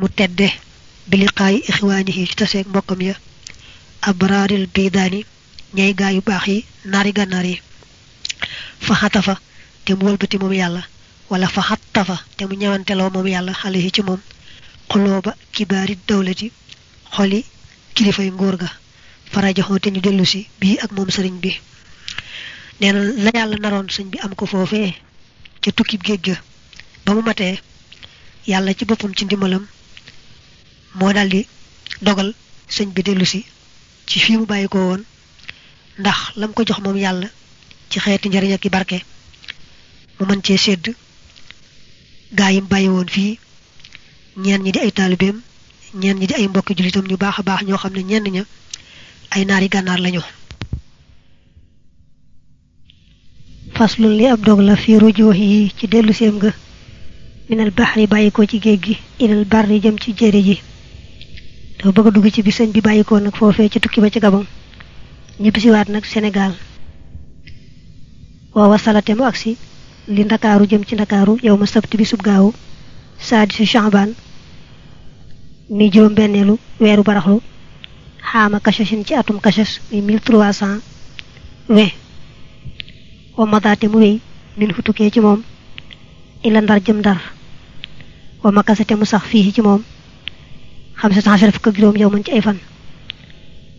mu tedde bi liqaayi ixwaanihi ci taseeg mbokkam ya. Abraaril bidaani ñay gaa yu baax yi naari gànnaar yi. Fa xatafa te mu wëlbati moom yàlla wala fa xattafa te mu ñewanteloo moom yàlla xale yi ci moom. Xulooba kibaari dawlati xoli ga. Te ñu ak moom sëriñ bi. Nee la yàlla naroon sëñ bi am ko foofee ca tukkib géej ga. Ba mu ci ci moo daldi dogal sëñ bi dellu si ci fii mu bàyyi ko woon ndax lam ko jox moom yàlla ci xeeti njariñ ak barke. mu mën cee sédd gaa yim bàyyi woon fii ñeen ñi di ay taalibeem ñeen ñi di ay mbokki jullitam ñu baax baax ñoo xam ne ña ay naari gànnaar lañu. li ab dog la fi rujuux yi ci ga. minal baxri bàyyi ci barri jëm ci jéere ji dafa bëgg dugg ci bi sëñ bi bàyyi ko nag foofee ci tukki ba ci gabon. Ñibbisiwaat nag Sénégal. Waawa salate mu agsi li ndakaaru jëm ci ndakaaru yow ma sabti bi sub gaawu saadi si chambaan mi juróom benneelu weeru baraxlu xaama kachasin ci atum kachas mi vingt. Wa madaate mu wéy min fu tukkee ci moom ila ndar jëm ndar. Wa makasate mu sax fii ci moom xam sa tanchara fukk ak juróom yow man ci ay fan.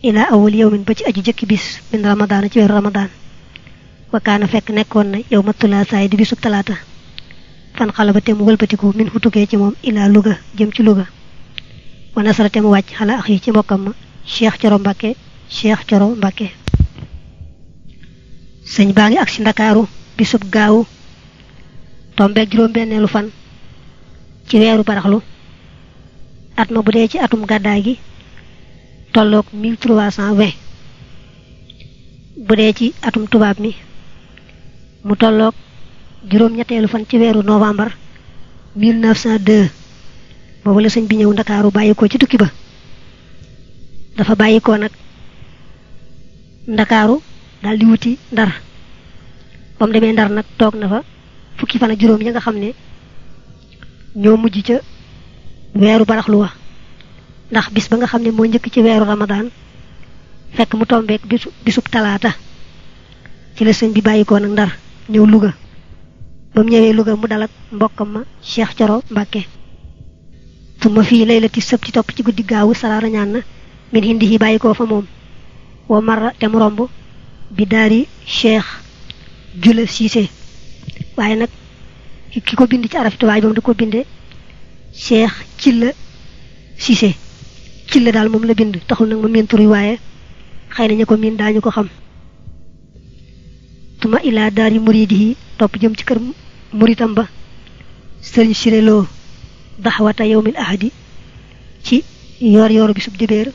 Ila awal yow min ba ci aji jëkki bis min ci weeru ramadaan fekk nekkoon na yow ma tulaasaay di bisub talaata fan xala ba te mu wëlbatiku min fu tukkee ci moom ila Louga jëm ci Louga wa nasara te mu wàcc xala ax yi ci mbokkam ma Cheikh Coro Mbacke Cheikh Coro Mbacke sëñ baa ngi ak si ci weeru at ma bu dee ci atum gàddaay gi tolloog 1320 bu dee ci atum tubaab mi. Mu tolloog juróom-ñetteelu fan ci weeru novembre 1902 boobu la sëñ bi ñëw ndakaaru bàyyi ko ci tukki ba? Dafa bàyyi ko nag ndakaaru daal di wuti ndar. Ba mu demee ndar nag toog na fa fukki fan ak juróom ya nga xam ne. Ñoo mujj ca weeru baraxlu wa ndax bis ba nga xam ne moo njëkk ci weeru ramadaan fekk mu tombeek bisu bisub talaata ci la sëñ bi bàyyi ko nag ndar ñëw Louga. Ba mu ñëwee Louga mu dal ak mbokkam ma Cheikh Coro Mbàkke suma fii laylati sëb ci topp ci guddi gaawu salaara ñaan na min hindi yi bàyyi ko fa moom. Wa marra te mu romb bi daari cheikh jula siise waaye nag ki bind ci araf tubaay ba mu di ko cheikh cilla siise cilla daal moom la bind. Taxul nag ma miin tur yi waaye xëy na ñu ko xam. Tuma ilaa daari muridi yi topp jëm ci kër muritam ba. Sëriñ siréloo daxwata yawmil ahadi ci yoor yooru bi sub dibéer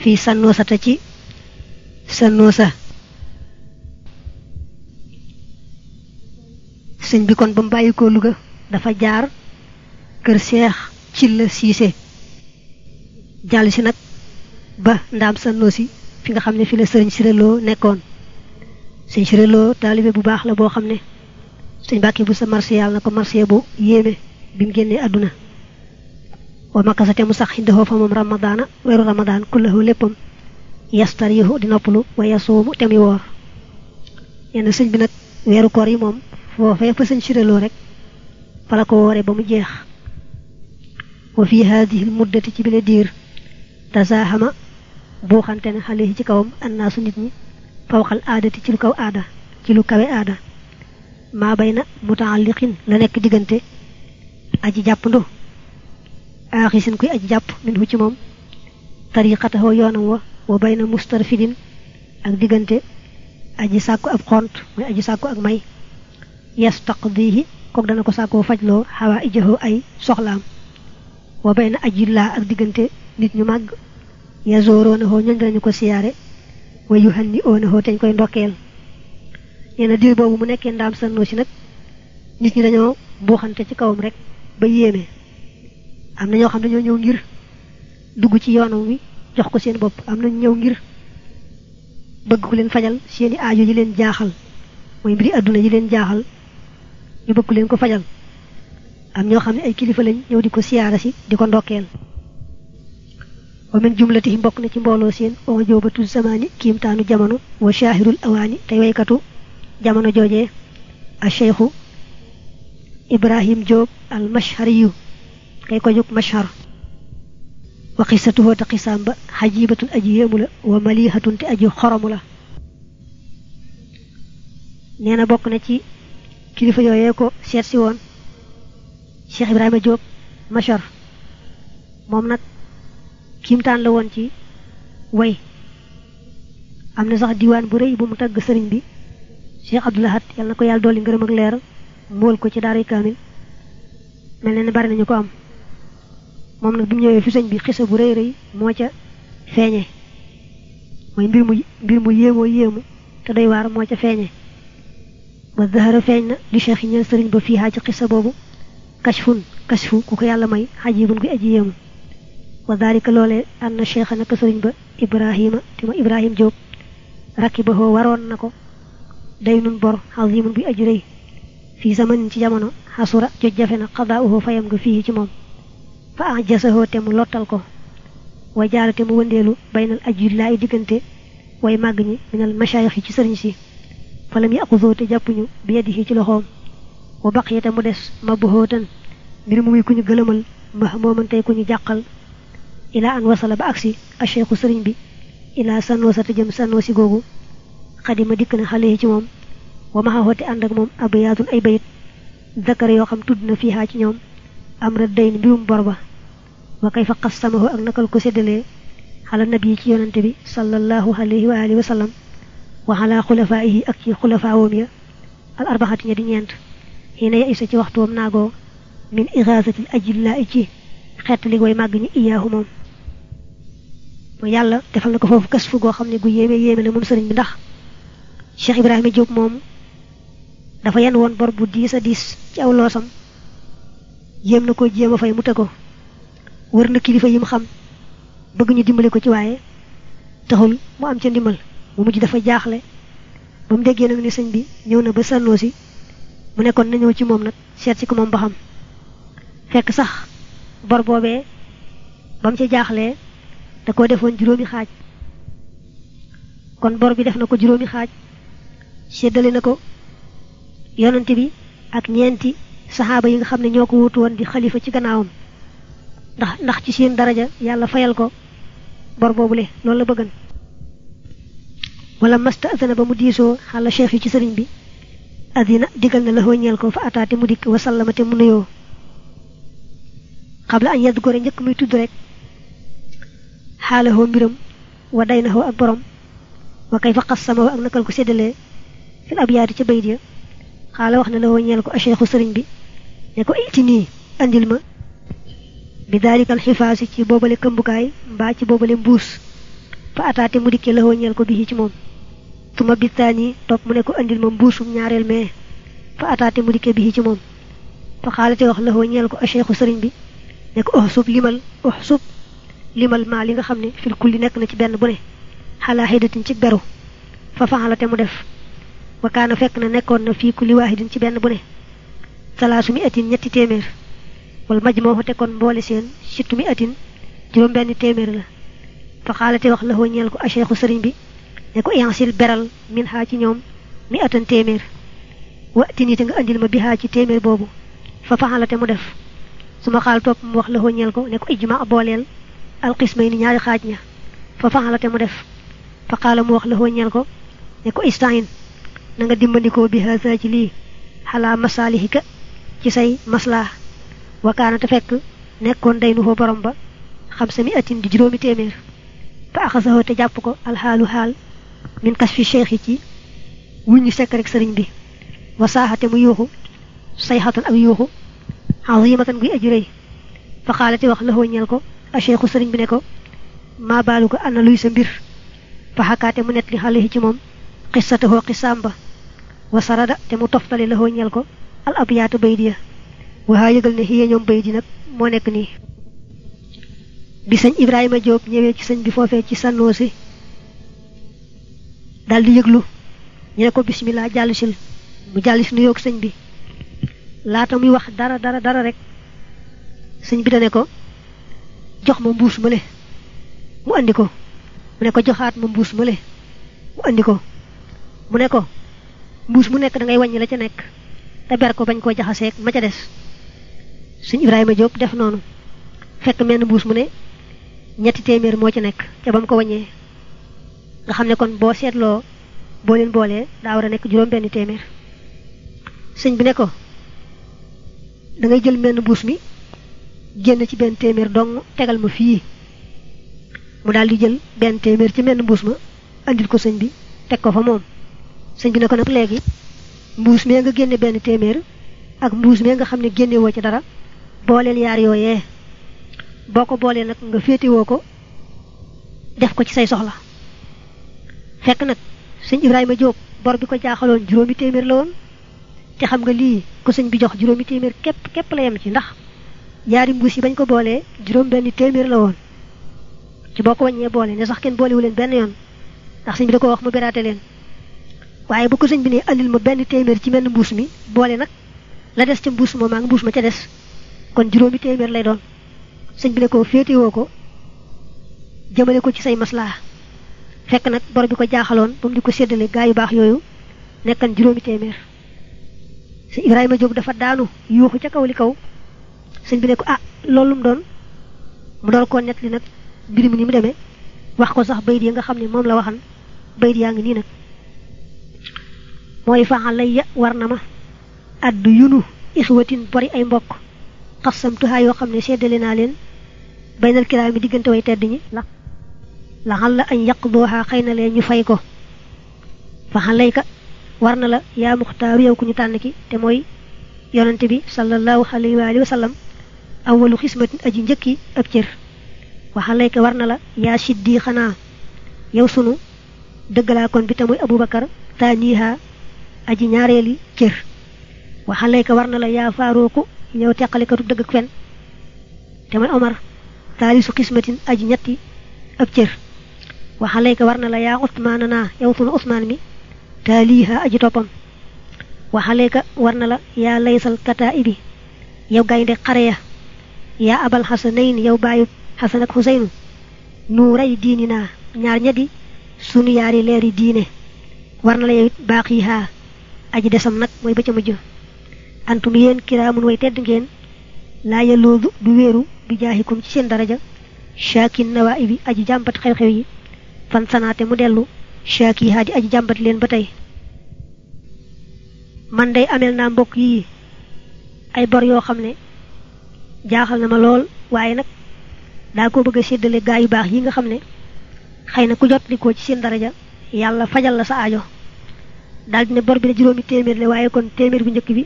fii sànnoosata ci sànnoosa sëñ bi kon ba mu bàyyi ko Louga dafa jaar kër seex ci la siise jàll si nag ba ndaam sànnoosi fi nga xam ne fi la sëriñ siréloo nekkoon. Sëñ siréloo taalibe bu baax la boo xam ne sëñ Mbàkke bu sa marché yàlla na ko marché bu yéeme bi mu génnee àdduna. Wa makasate mu sax xindahoo fa moom ramadaana weeru ramadaan kullahu léppam. Yastarihu di noppalu wa yasuumu te muy woor. Yenn sëñ bi nag weeru koor yi moom foofee fa sëñ siréloo rek fa la ko wooree ba mu jeex ci bile diir tasaahama buuxante ne xale yi ci kawam annaasu nit ñi fawqal aadati ci lu kaw aada ci lu kawe aada maa bay na mutaalliqin la nekk diggante aji jàppandu aaxisin kuy aji jàpp min hu ci moom tariqatahu yoonam wa wa bay na mustarfidin ak diggante aji sàkku ab xont muy aji sàkku ak may yastaqdihi kook dana ko sàkkoo fajloo wa bay na aji laa ak diggante nit ñu màgg. Yazoroonahoo ñoñ danañu ko siyaare. Wa yuhanni oonahoo teñ koy ndokkeel. Nee diir boobu mu nekkee ndaam sannoo si nag nit ñi dañoo buuxante ci kawam rek ba yéeme. Am na ñoo xam dañoo ñëw ngir dugg ci yoonam wi jox ko seen bopp. Am na ñëw ngir bëgg ku leen fajal seeni aajo yi leen jaaxal. Mooy mbiri àdduna yi leen jaaxal ñu bëgg leen ko fajal am ñoo xam ne ay kilifa lañ ñëw di ko siyaara si di ko ndokkeel wa min jumlatihim bokk na ci mbooloo seen on joobatu zamaani kiimtaanu jamono wa shaahirul awaani tey waykatu jamono joojee a cheikhu ibrahim Diop al mashhariyu kay ko jóg mashhar wa qissatuhu te qisaam ba xajibatun aji yéemu la wa malihatun te aji xoromu la nee na ci kilifa yooyee ko seet si cheikh ibrahima Diop mashhar moom nag kiimtaan la woon ci way. Am na sax diwaan bu rëy bu mu tagg sëriñ bi. Cheikh abdoulahat yàlla na ko yàlla dolli ngërëm ak leer mool ko ci daaray kaamil. Mel na ne bari nañu ko am. Moom nag bi mu fi sëñ bi xisa bu rëy rëy moo ca feeñe. Mooy mbir mu mbir mu yéemoo yéemu te doy waar moo ca feeñe. Wa zahara feeñ li cheikh ñeel sëriñ ba fii ci xisa boobu kashfun kashfu ku ko yàlla may xajibun koy aji yéemu wa dalika loolee ànd na cheikh naka sëriñ ba ibrahima te ma ibrahim ba hoo waroon na ko day nun bor azimun bi aji rëy fii zamanin ci jamono xasura joj jafe na xadaauhoo fayam nga fii ci moom fa ajasahoo te mu ko way jaara te mu wëndeelu baynal ajillaayi diggante way màgg ñi minal mashayix yi ci sëriñ si falam yi aqusoo te jàppuñu bi yadihi ci loxoom wa baqiya te mu des mabbuhoo tan mbir mu muy ku gëlëmal ma mooman tey ku ñu jàqal ilaa an wasala ba agsi a cheikhu sëriñ bi ilaa sanoosa te jëm sanoosi googu xadima dikk na xale ci moom wa maxaxoo te ànd ak moom abayaatun ay bayit zakar yoo xam tudd na fiihaa ci ñoom am ra day mbirum bor ba wa kay fa ak nakal ko séddalee xala nabi ci yonante bi sallallahu alayhi wa alihi wa sallam wa ala xulafaayihi ak ci ya al arbaxati ña di ñeent xiina ya isa ci waxtuwam naagoo min ixaasatil ajillaa ci xeetali way màgg ñi iyaahu moom. Mu yàlla defal na ko foofu kas fu goo xam ne gu yéeme yéeme la moom sëriñ bi ndax Cheikh Ibrahima Diop moom dafa yenn woon bor bu diis a diis ci aw loosam jéem na ko jéem a fay mu te ko wër na kilifa yi mu xam bëgg ñu ko ci waaye taxul mu am ca ndimbal mu mujj dafa jaaxle. Ba mu déggee nag ni sëñ bi ñëw na ba mu nekkoon na ñëw ci moom nag seet si ko moom ba xam. Fekk sax bor boobee ba mu ca jaaxlee da koo defoon juróomi xaaj. Kon bor bi def na ko juróomi xaaj séddale na ko yonante bi ak ñeenti saxaaba yi nga xam ne ñoo ko wutu woon di xalifa ci gannaawam. Ndax ndax ci seen daraja yàlla fayal ko bor boobule loolu la bëggan wala masta ba mu diisoo xala cheikh yi ci sëriñ bi adina digal na la ñeel ko fa ataate mu dikk wasallama te mu nuyoo xabla añ yedd gore njëkk muy tudd rek xaalahoo mbiram wa day na ak borom wa kay fa xas sama ak nakal ko séddalee fil ab yaati ca bayit ya xaala wax na la ñeel ko a cheikhu sëriñ bi ne ko iti andil ma bi daalikal xifaasi ci mbaa ci boobale fa ataate mu dikkee la ñeel ko bii ci tuma bittaani topp mu ne ko andil ma mbuusum ñaareel mee fa ataate mu dikkee bii ci moom fa xaalate wax la ñeel ko a cheikhu sëriñ bi ne ko oh sub limal oh sub limal maa li nga xam ne fil kulli nekk na ci benn bu ne xalaa xidatin ci beru fa faxalate mu def wa kaana fekk na nekkoon na fii kulli waahidin ci benn bu ne salaasu atin ñetti téeméer wala maj moo fa tekkoon mboole seen atin juróom benn téeméer la fa xaalate wax la ñeel ko a cheikhu sëriñ bi ne ko yansil beral min xaa ci ñoom mi atan téeméer wa tinite nga andil ma bi xaa ci téeméer fa faxalate mu def su ma xaal topp mu wax la ñeel ko ne ko ijma booleel alxismay ni ñaari xaaj ña fa faxalate mu def fa xaala mu wax la ñeel ko ne ko istain na nga dimbandikoo bi haasa ci lii xalaa masaalihika ci say maslaa wakaana te fekk nekkoon day nu foo borom ba xam atin di juróomi téeméer fa axasahoo te jàpp ko min kas fi cheikh yi ci wuññu sekk rek sëriñ bi. Wa saaxate mu yuuxu sayxatan ak yuuxu azimatan guy aji rëy. Fa xaalati wax la ñeel ko a cheikhu sëriñ bi ne ko maa baalu ko luy sa mbir? Fa xakaate mu net li ci wa sarada te mu ñeel ko al abyaatu baydi ya waxaa yëgal ne xiye ñoom baydi nag moo nekk nii. Bi sëñ Ibrahima ñëwee ci bi ci daal di yëglu. Ñu ne ko bismillah jàll sil mu jàll si nuyoog sëñ bi. Laata muy wax dara dara dara rek sëñ bi dane ko jox ma mbuus male mu andi ko. Mu ne ko joxaat ma mbuus male mu andi ko. Mu ne ko mbuus mu nekk da ngay wàññi la ca nekk te ber ko bañ koo ma ca des. Ibrahima Diop def noonu. Fekk menn mbuus mu ne ñetti téeméer moo nekk ca ba mu ko wàññee nga xam kon boo seetloo boo leen boolee daa war a nekk juróom benn téeméer. Sëñ bi ne da ngay jël mi ci dong tegal ma fii. Mu daal di jël benn téeméer ci menn mbuus ma andil ko sëñ bi teg ko fa moom. Sëñ bi ne ko nag léegi mbuus nga génne ak mbuus mee nga xam ne génne ci dara booleel yaar yooyee. Boo ko boolee nga def ko ci say soxla fekk nag sëñ Ibrahima Diop bor bi ko jaaxaloon juróomi téeméer la woon. Te xam nga lii ko sëñ bi jox juróomi téeméer képp képp la yem ci ndax yaari mbuus yi bañ ko boolee juróom benn téeméer la woon. Ci boo ko wàññee boole ne sax kenn boolewu leen benn yoon ndax sëñ bi da ko wax mu beraate leen. Waaye bu ko sëñ bi ne andil ma benn téeméer ci menn mbuus mi boole nag la des ca mbuus moom ak mbuus ma ca des kon juróomi téeméer lay doon. Sëñ bi ne ko féetewoo ko jëmale ko ci say maslaa fekk nag bor bi ko jaaxaloon ba mu di ko séddale gaa yu baax yooyu nekkan juróomi téeméer. Sëñ Ibrahima Diop dafa daanu yuuxu ca kaw li kaw. Sëñ bi ne ko ah loolu mu doon? Mu doon koo net li nag mbir mi ni mu demee. Wax ko sax bayit yi nga xam ne moom la waxan. Bayit yaa ngi nii nag. Mooy faxal lay ya war na ma addu yunu ixwatin bori ay mbokk. Xasamtuhaa yoo xam ne seddale naa leen baynal mi diggante way tedd ñi. la laxal la añ booxaa xëy na leen ñu fay ko faxal lay ka war na la yaa muxtaaru yow ku ñu tànn ki te mooy yonante bi sallallahu alayhi wa alihi wa sallam awalu xismatin aji njëkki ab cër waxal lay ka war na la yaa siddi xanaa yow sunu dëggalaa kon bi te mooy abubakar taaniha aji ñaareeli cër waxal lay ka war na la yaa faarooku yow teqalikatu dëgg ak fen te mooy omar taalisu xismatin aji ñetti ab cër waxal lay ka war na la yaa usmaana naa yow sunu usmaan mi taaliha aji toppam waxaleeka war na la yaa laysal kataa ibi yow gaynde xare ya yaa abal xasanayn yow bàyyi xasan ak xuseynu nuuray diini naa ñaar ña di sunu yaari leeri diine war na la yow baaxiihaa aji desam nag mooy ba antum yéen kiraamun way tedd ngeen laa yaloodu du wéeru bi jaaxikum ci daraja shaakin nawaa ibi aji jàmbat xew-xew yi fan sanaate mu dellu. Shaakiihaa di aji jàmbat leen ba man day amel naa mbokk yii ay bor yoo xam ne jaaxal na ma lool. Waaye nag daa ko bëgg a séddale yu baax yi nga ku jot ci seen daraja yàlla fajal la sa aajo. Daal di bor bi ne juróomi téeméer la kon téeméer bu njëkk bi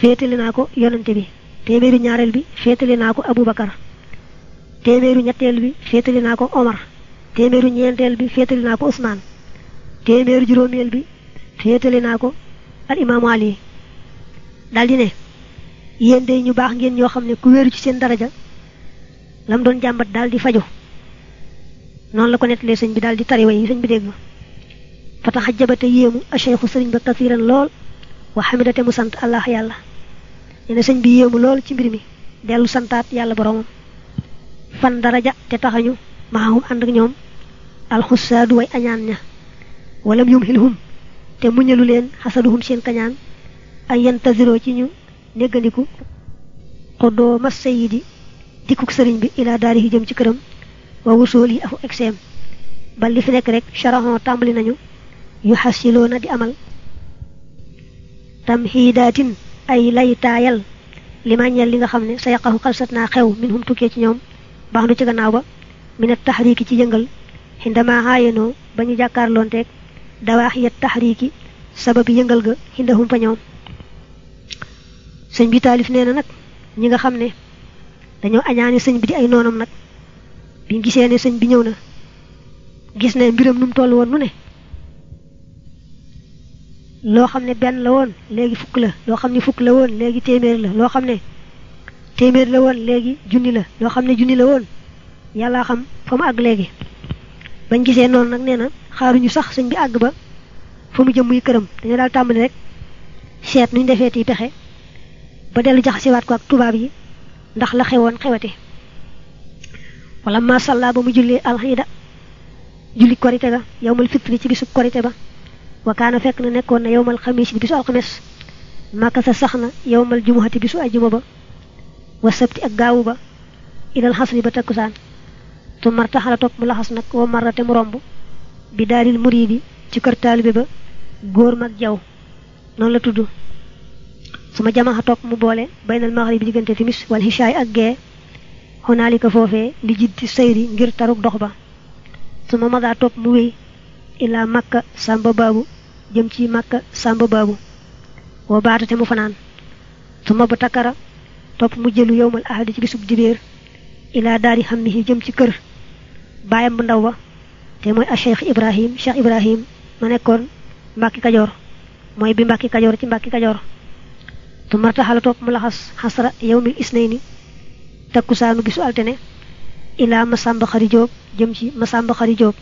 féetale naa ko yonante bi. Téeméeru ñaareel bi féetale naa ko Aboubacar téeméeru ñetteel bi Omar téeméeru ñeenteel bi féetale naa ko Ousmane. Téeméeru juróomeel bi féetale naa ko al imaamu Ali. Daal di ne yéen day ñu baax ngeen ne ku ci seen daraja lam doon jàmbat daal di faju noonu la ko nettalee sëñ bi daal di tari way sëñ bi dégg fa tax jabate yéemu a cheikhu sëriñ ba kasiran lool wa xamidate mu sant allah yàlla. Nee na sëñ bi yéemu lool ci mbir mi dellu santaat yàlla boromam fan daraja te taxañu maahum ànd ak ñoom? Alxusaadu way añaan ña. Walam yum xilhum te muñalu leen xasaduhum seen kañaan. Ay yantaziroo ci ñu néggandiku xoddoo mas sayidi dikkuk sëriñ bi ilaa daari yi jëm ci këram. Wa wusool yi afu egseem. Ba li fi nekk rek nañu. Yu di amal. Tam xiidaatin ay lay li ma ñeel li nga xam ne sa yaqaxu xalsat naa xew ci ñoom. Ci gannaaw ba minat taxriiki ci yëngal xindama xaayenoo ba ñu jàkkaarloonteeg dawaaxiyat taxriiki sababi yëngal ga xindahum fa ñoom sëñ bi taalif nee na nag ñi nga xam ne dañoo añaane sëñ bi di ay noonam nag bi gisee ne sëñ bi ñëw na gis ne mbiram nu mu toll woon nu ne loo xam ne la fukk la fukk la la la junni la junni la yàlla xam fa mu àgg léegi. Bañ gisee noonu nag nee na xaaruñu sax sëñ bi àgg ba fa mu jëm muy këram. Dañoo daal tàmbali rek seet nuñ defee ti pexe ba dellu jaxasiwaat ko ak tubaab yi ndax la xewati. Wala ma salla ba mu julli julli ga fitri ci bisu korite ba wa kaana fekk na nekkoon na yowmal xamis bi bisu alxames màkka sa sax na jumuhati bisu ajjuma ba wa sabti ak gaawu ba ba noonu la tudd suma jamaxa topp mu boole baynal maghrib bi diggante timis wal hishaay ak gee xonaalika foofee li jiddi sayri ngir taruk dox ba suma madaa topp mu wéy ilaa makka sàmba baabu jëm ci makka sàmba baabu woo baatate mu fanaan suma ba takkara topp mu jëlu yowmal ahadi ci bisub dibéer ilaa daari xam ni jëm ci kër baayam bu ndaw ba. Te mooy a cheikh ibrahim cheikh ibrahim ma nekkoon mbàkki kajoor. Mooy bi mbàkki kajoor ci mbàkki kajoor. Tu martaxala topp mu laxas xasra yawmil isnayni. Takkusaanu bisu altene ilaa masamba xari jóob jëm ci masamba xari jóob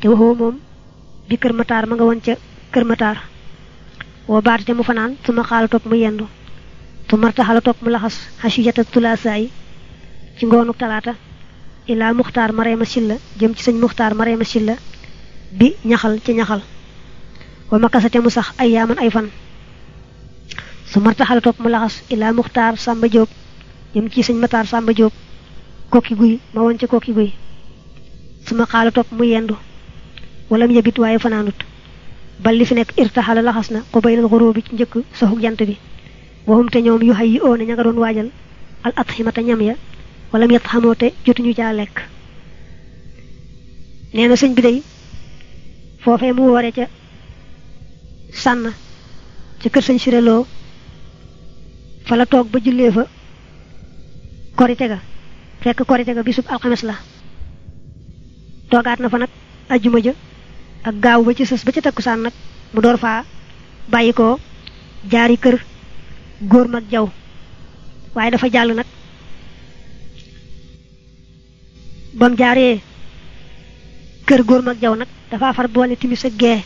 te waxoo moom bi kër mataar ma nga woon ca kër mataar woo baatate mu fanaan su ma xaala topp mu yendu. Tu martaxala topp mu laxas xasiyata tulaasaay ci ngoonu talaata ilaa muxtaar mareema silla jëm ci sëñ muxtaar mareema silla bi ñaxal ci ñaxal. Wa makasate mu sax ay yaaman ay fan. Su topp mu laxas ilaa muxtaar sàmba jóob jëm ci sëñ mataar sàmba jóob kokki guy ma ca kokki guy. Su ma xaala topp mu yendu wala mu yebit waaye fanaanut. Bal li fi nekk irtaxala laxas na ko baynal xuroo bi ci njëkk soxuk jant bi. Waxum te ñoom yu xay yi oona ña nga doon al atximata ñam ya wala mu yett xamoo te jotuñu caa lekk. Nee na sëñ bi day foofee mu woore ca sànn ca kër sëñ siréloo fa la toog ba jullee fa korite ga fekk korite ga bisub la. Na fa ja ak gaaw ba ci sës ba mu ko jaari kër góor mag jaw. Waaye dafa bam jaaree kër góor mag jaw dafa far boole timis ak gee.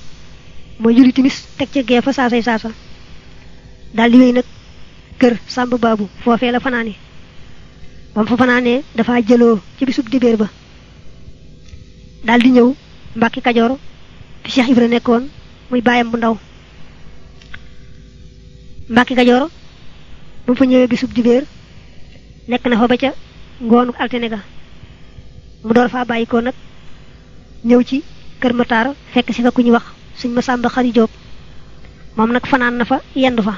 Mooy julli timis teg ca gee fa saasay saasa. Daal di wéy nag kër sàmb baabu foofee la bam dafa jëloo ci bisub dibéer ba. Daal di ñëw mbàkki kajoor fi Cheikh Ibra nekkoon muy baayam bu ndaw. Mbàkki kajoor bu fa ñëwee bisub dibéer nekk na fa ba ca ngoonu mu door faa bàyyi ko nag ñëw ci kër Matar fekk si fa ku ñu wax suñ ma sàmba xari jóob. Moom nag fanaan na fa yendu fa.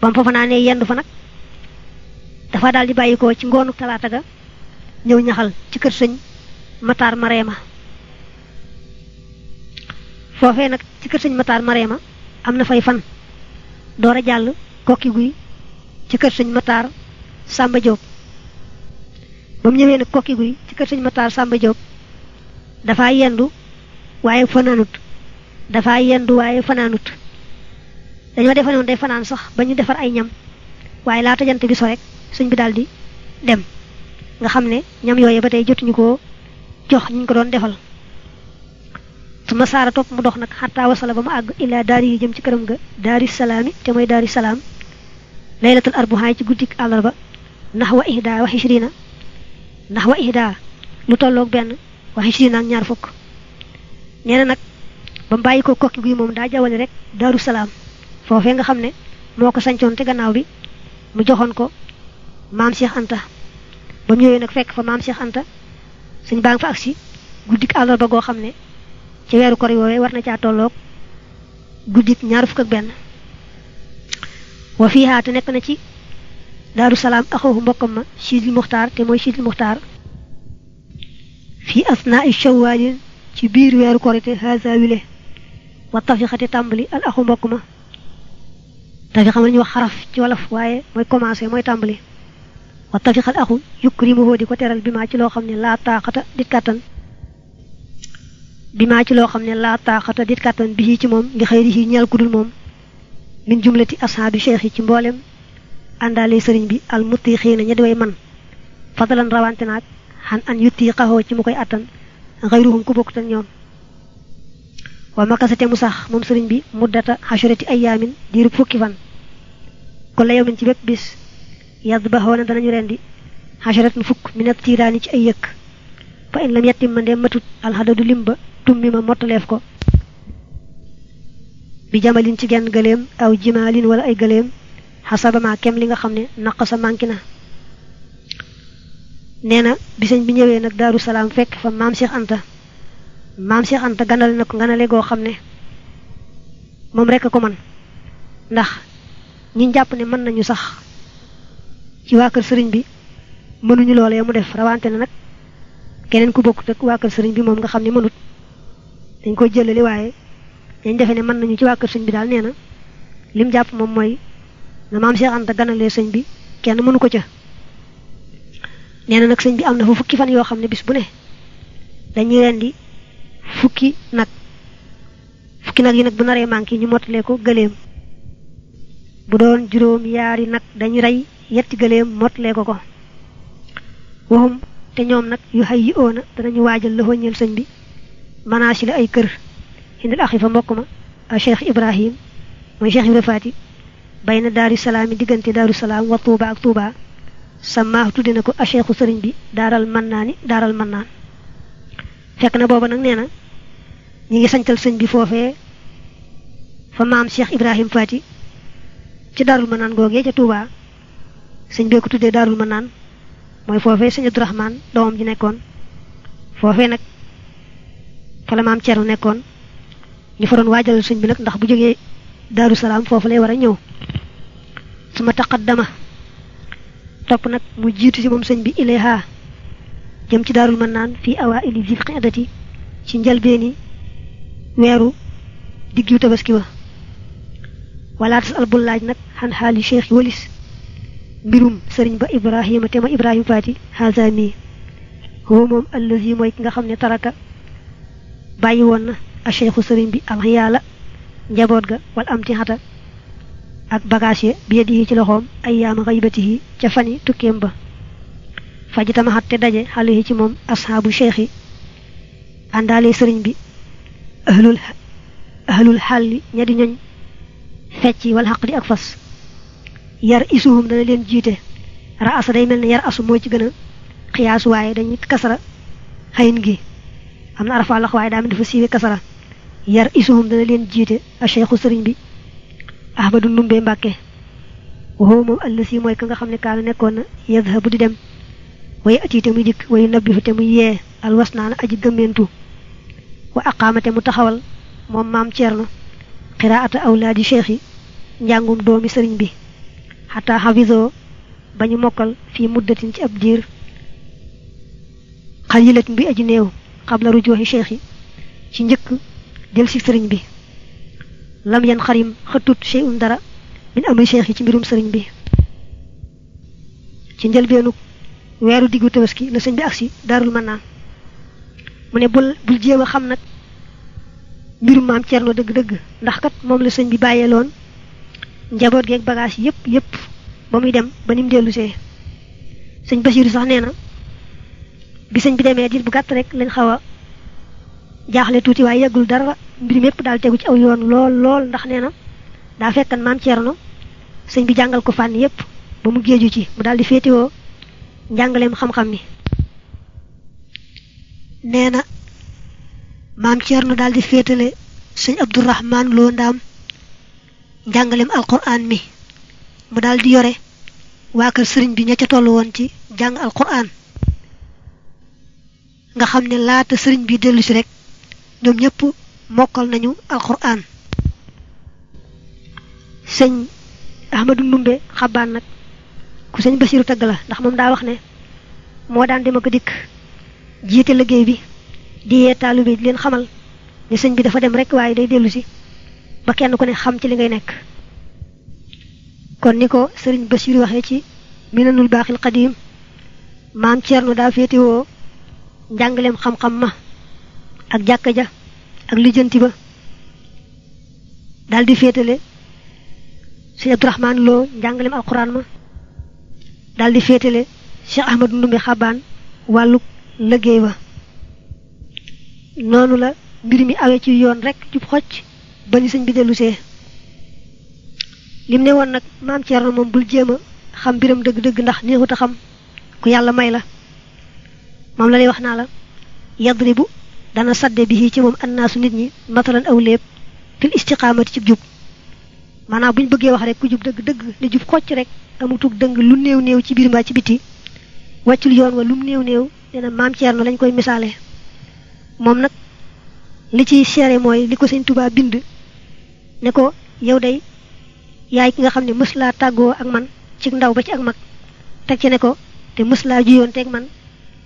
Bam fa fanaanee yendu fa nag dafa daal di bàyyi ko ci ngoonu talaata ga ñëw ñaxal ci kër sëñ Matar Mareema. Foofee nag ci kër sëñ Matar Mareema am fay fan. Door a kokki guy ci kër sëñ Matar Samba Diop ba mu ñëwee nag kokki guy ci kër sëñ Matar Samba Diop dafa yendu waaye fanaanut dafa yendu waaye fanaanut. Dañoo defe noonu day fanaan sax ba ñu defar ay ñam waaye laata jant bi so rek sëñ bi daal di dem. Nga xam ne ñam yooyu ba tey jotuñu ko jox ñu ko doon defal. Su ma saara topp mu dox nag xataa wasala ba mu àgg illaa daari yi jëm ci këram ga daari salaami te mooy daari salaam laylatul arbuhaay ci guddik àllarba ndax wa ihda wa xishrina ndax wa ihda lu tolloog benn wa xishrina ak ñaar fukk. Nee na nag ba bàyyi ko kokki guy moom daa jawale rek daaru salaam. Foofee nga xam ne moo te gannaaw bi mu joxoon ko Cheikh Anta. Ba mu ñëwee nag fekk fa Cheikh Anta suñ baa fa agsi guddik àllarba goo xam ne ci weeru kor woowee war na caa tolloog guddik ñaar ak wa te na ci دارو سلام أخوه مقم شيد المختار تموي شيد المختار في أثناء الشوال تبير يا ركورتي هذا وله والطفقة تنبلي الأخو مقم تفقة من يوخرف جوالف واي موي كماسي موي تنبلي والطفقة الأخو يكرمه دي كتير بما تلو خمني لا طاقة ديتكاتن بما تلو خمني لا طاقة ديتكاتن بهي تموم لخيره نيال كدل موم من جملة أصحاب الشيخ تنبولم àndaale sëriñ bi al mutti xëy na ña di way man. Fadalan rawante naag xan an yutti xaxoo ci mu koy attan xayruhum ku bokkut ak ñoom. Wa makasate mu sax sëriñ bi muddata ayaamin diirub fukki fan. Ko la yawmin ci bis yadd ba xoona danañu rendi xasharatun fukk minat tiiraani ci ay yëkk. Fa in lam ndee matut alxadadu lim ba tummi ma mottaleef ko. Bi jamalin ci genn gëleem aw jimaalin wala ay gëleem xasabama kem li nga xam na nee na. Bisañ bi ñëwee nag daaru salaam fekk fa maam Cheikh Anta. Maam Cheikh Anta ganale na ko ganale goo xam ne moom rek ko man. Ndax ñi jàpp ne mën nañu sax ci waa kër sëriñ bi mënuñu loolee mu def rawante na nag keneen ku bokkut ak kër bi nga mënut. Dañ jëlali dañ ne nañu ci kër bi na lim jàpp moom na maam Cheikh Anta ganalee sëñ bi kenn mënu ko ca. Nee na nag sëñ bi am na fa fukki fan yoo xam ne bis bu ne rendi fukki nag. Fukki nag yi nag bu naree manqué ñu mottalee ko gëléem. Bu doon juróom yaari nag dañu rey yetti gëléem mottalee ko ko. Waxum te ñoom nag yu xay yi oona danañu waajal la ñeel sëñ bi manaasi la ay kër. Indil axi fa mbokk ma a cheikh ibrahim mooy cheikh ibra faati bay na daaru salaam yi diggante daaru salaam wa tuuba ak tuuba. Sama tudde na ko a cheikhu sëriñ bi daaral mannaani daaral mannaan. Fekk na booba nag nee na ñi ngi sañtal sëñ bi foofee fa maam cheikh ibrahim faati ci daarul mannaan googee ca tuuba. Sëñ bee ko tuddee daarul mannaan mooy foofee sëñ abdourahman doomam ji nekkoon. Foofee nag fa la maam Cerno nekkoon. Ñu fa doon waajalal sëñ su ma taqaddama topp nag mu jiitu ci moom sëñ bi ilayha jëm ci daarul mën naan fii awaa ili zil qidati ci njëlbeeni weeru diggu tabaski wa. Wala tas al bul laaj nag xan xaali cheikh walis mbirum sëriñ ba ibrahima te ma ibrahima faati haza mi. Huwa moom allazi mooy ki nga xam ne taraka bàyyi woon na a cheikhu sëriñ bi al yàlla njaboot ga wal am ti xata ak bagage bi yadihi ci loxoom ay yaama xaybatihi ca fani tukkeem ba. Faji tamaxat te daje xale yi ci moom ashaabu cheikh yi àndaale sëriñ bi ahlul ahlul xalli ña di ñoñ fecc wal xaq di ak fas. Yar isuhum dana leen jiite raasa day mel ne yar asu moo ci gën a xiyaas waaye dañuy kasara xayin gi. Am na arafa lax waaye daa mel dafa siiwe kasara. Yar isuhum dana leen jiite a cheikhu sëriñ bi ahmadu ndumbe mbàkke waxoo moom allasi mooy ka nga xam ne kaana nekkoon na yadhabu di dem way ati te muy dikk way nabbihu te muy yee alwasnaana aji gëmmentu wa aqaama te mu taxawal moom maam ceerno xiraata awlaadi cheikh yi njàngum doomi sëriñ bi xataa xafiso ba ñu mokkal fii muddatin ci ab diir xalilatin bi aji néew xabla rujooxi cheikh yi ci njëkk jël si sëriñ bi lam yan xarim xëttut cheyun dara min amri cheikh ci mbirum sëriñ bi. Ci njëlbeenu weeru diggu tabaski la sëñ bi agsi daarul mën naan mu ne bul bul jéem a xam nag mbirum maam Cerno dëgg-dëgg ndax kat moom la sëñ bi bàyyeeloon njaboot geeg bagage yépp yépp ba muy dem ba ni mu dellusee sëñ Basiiru sax nee na bi sëñ bi bu gàtt rek lañ xaw a jaaxle tuuti waaye yeggul dara mbir mépp daal tegu ci aw yoon lool lool ndax nee na daa fekkan maam Cerno sëñ bi jàngal ko fànn yépp ba mu géeju ci mu daal di féetewoo njàngaleem xam-xam mi nee na maam Cerno daal di féetale sëñ Abdourahman loo alquran mi mu daal di yore waa kër sëriñ bi ña ca toll ci jàng alquran nga xam ne laata sëriñ bi dellu si rek mokkal nañu alquran. Sëñ Ahmadu Ndumbe xabaan nag ku sëñ Basiru tagg la ndax moom daa wax ne moo daan dem ak dikk jiite liggéey bi di yee taalibe di leen xamal ne sëñ bi dafa dem rek waaye day dellu si ba kenn ku ne xam ci li ngay nekk. Kon ni ko sëriñ Basiru waxee ci minanul baaxil xadiim maam Cerno daa féetewoo njàngaleem xam-xam ma ak jàkka ja ak lijjanti ba. Daal di féetale sëñ Abdourahman Lo njàngaleem alquran ma. Daal di féetale Cheikh Ahmadu Ndumbe xabaan wàllu liggéey ba. Noonu la mbir mi awee ci yoon rek jub xocc ba ni sëñ bi dellusee lim ne woon nag maam Ceerno moom bul jéem a xam mbiram dëgg-dëgg ndax neexut a xam ku yàlla may la. La lay wax naa la yadribu dana sadde bi ci moom annaasu nit ñi matalan aw léeb fil istiqaamati ci jub. Maanaam bu ñu bëggee wax rek ku jub dëgg-dëgg ne jub xocc rek amutug dëng lu néew néew ci biir mbaa ci biti. Wàccul yoon wa lu mu néew néew nee na maam Ceerno lañ koy misaale. Moom nag li ci seere mooy li ko sëñ Tuubaa bind ne ko yow day yaay ki nga xam ne mës ak man ci ndaw ba ci ak mag. Ci ne ko te mës laa juyoon teeg man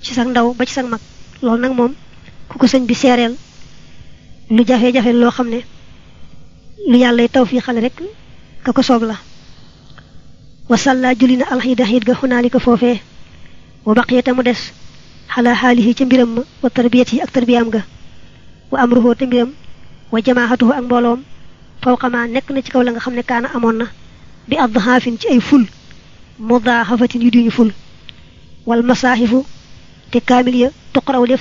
ci sa ndaw ba ci mag ku ko sëñ bi seereel lu jafe-jafe loo xam ne lu yàlla taw fii xale rek ka ko soob la. Wasalla julli na alxiida xiit ga xunaalika foofee wa baqiyata mu des xalaa xaalihi ca mbiram ma wa tarbiyat yi ak tarbiyaam ga wa amruhu te wa ak mbooloom fawqama nekk na ci kaw la nga xam ne kaana amoon na bi adhaafin ci ay ful mudaahafatin yu ful wal masaahifu te kaamil ya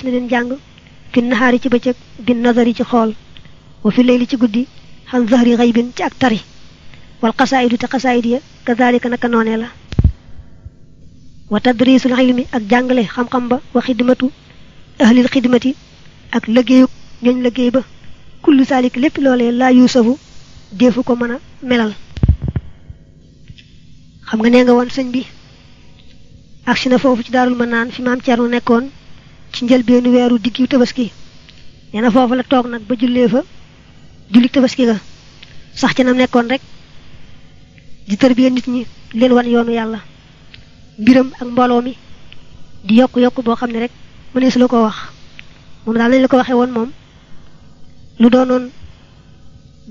na leen jàng fi nahaari ci bëccëg bi nazari ci xool wa fi leyli ci guddi xan zahri xaybin ci ak tari wal xasaayidu te xasaayid ya kazalika naka noonee la wa tadrisul ilmi ak jàngale xam-xam ba wa xidmatu ahlil xidmati ak liggéeyuk ñooñ liggéey ba kullu saalik lépp loolee laa yuusafu deefu ko mën melal xam nga nee nga woon sëñ bi agsi na foofu ci daarul ma fi maam Cerno nekkoon ci njëlbeenu weeru diggu tabaski. Nee na foofu la toog nag ba jullee fa julli tabaski ga. Sax ci nam nekkoon rek di tërbiya nit ñi leen wan yoonu yàlla. Mbiram ak mbooloo mi di yokk yokk boo xam rek mënees la wax. Moom lañ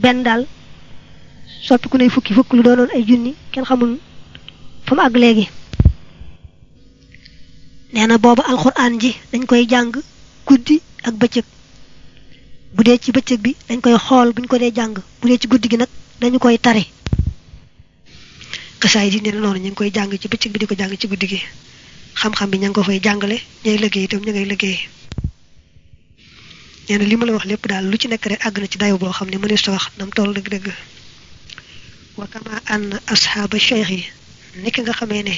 benn nay fukki fukk lu doonoon ay junni kenn xamul fa mu nee na booba alxuraan ji dañ koy jàng guddi ak bëccëg. Bu dee ci bëccëg bi dañ koy xool buñ ko dee jàng. Bu dee ci guddi gi nag dañu koy tari xasaay di nee na noonu ñu ngi koy jàng ci bëccëg bi di ko jàng ci guddi gi. Xam-xam bi ña ngi ko fay jàngale ñay liggéey itam ñu ngay liggéey. Nee na li ma la wax lépp daal lu ci nekk rek àgg na ci boo xam ne mënees wax nam toll dëgg-dëgg. Wa kama ànn asxaaba cheikh yi nekk nga xamee ne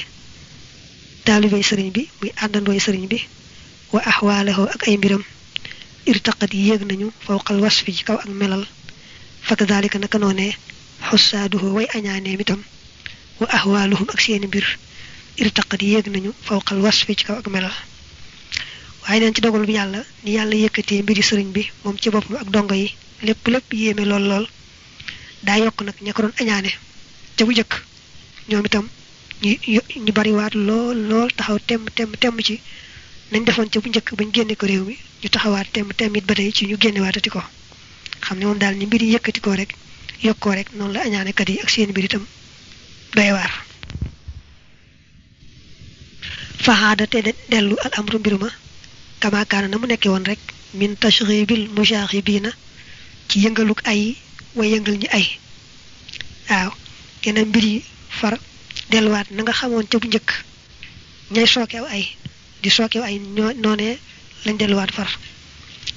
taalibey sëriñ bi muy àndandooy sëriñ bi wa axwaalahoo ak ay mbiram. Irtaqat yéeg nañu fawqal wasfi ci kaw ak melal. Fa kadalika naka noonee xussaaduhoo way añaaneem itam. Wa axwaaluhum ak seeni mbir. Irtaqat yéeg nañu fawqal wasfi ci kaw ak melal. Waaye neen ci dogal bi ni mbiri sëriñ bi moom ci boppam ak dongo yi lépp lépp yéeme lool lool. Bu itam ñu ñu bariwaat lool lool taxaw temm temm temm ci. Nañ defoon ca bu njëkk bañ génne ko réew mi ñu taxawaat temm temm it ba tey ci ñu génnewaatati ko. Xam ne moom daal ni mbir yi yëkkati ko rek yokkoo rek noonu la añaanekat yi ak seen mbir itam doy waar. Faxaada te dellu al amru mbir ma kamaakaana na mu nekkee woon rek min tashribil mushaaxibiina ci yëngaluk ay way yëngal ñi ay. Waaw yeneen mbir yi far delluwaat na nga xamoon ca bu njëkk. Ñay sookeew ay di sookeew ay noonee lañ delluwaat far.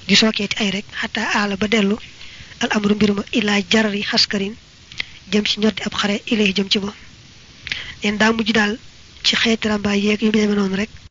Di sookee ci ay rek xataa aala ba dellu al amru mbir ma ilaa jarari xaskarin jëm ci ñoddi ab xare ilay jëm ci moom. Leen daa mujj daal ci xeeti rambaay yeeg yu demee noonu rek